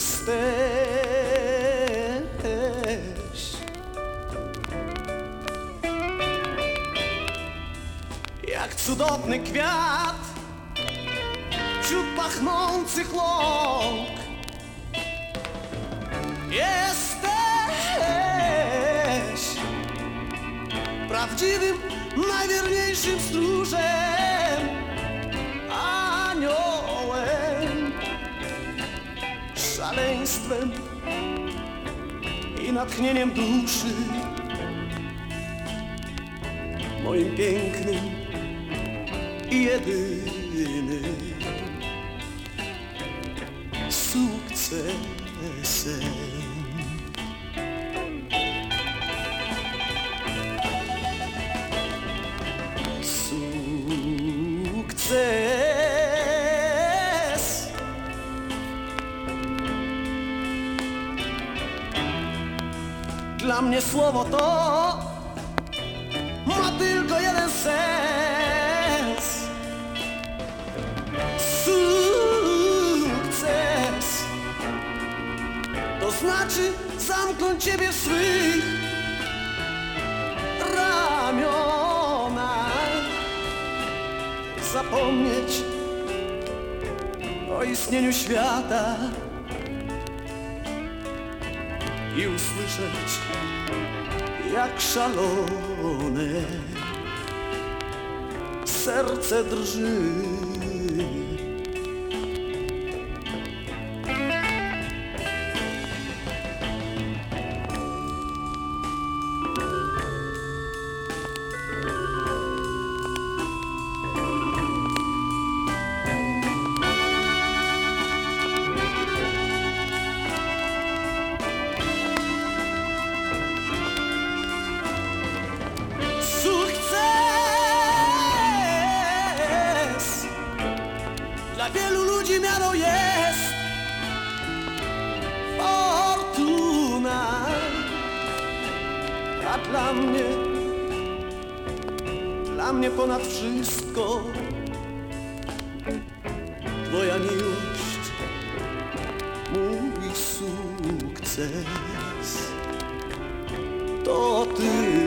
jesteś. Jak cudowny kwiat Wśród pachnących łąk. Jesteś Prawdziwym, najwierniejszym stróżem Szaleństwem i natchnieniem duszy Moim pięknym i jedynym sukcesem. Dla mnie słowo to ma tylko jeden sens. Sukces. To znaczy zamknąć ciebie w swych ramionach, zapomnieć o istnieniu świata i usłyszeć jak szalone serce drży. Dla wielu ludzi miano jest Fortuna. A dla mnie Dla mnie ponad wszystko Twoja miłość Mój sukces. To ty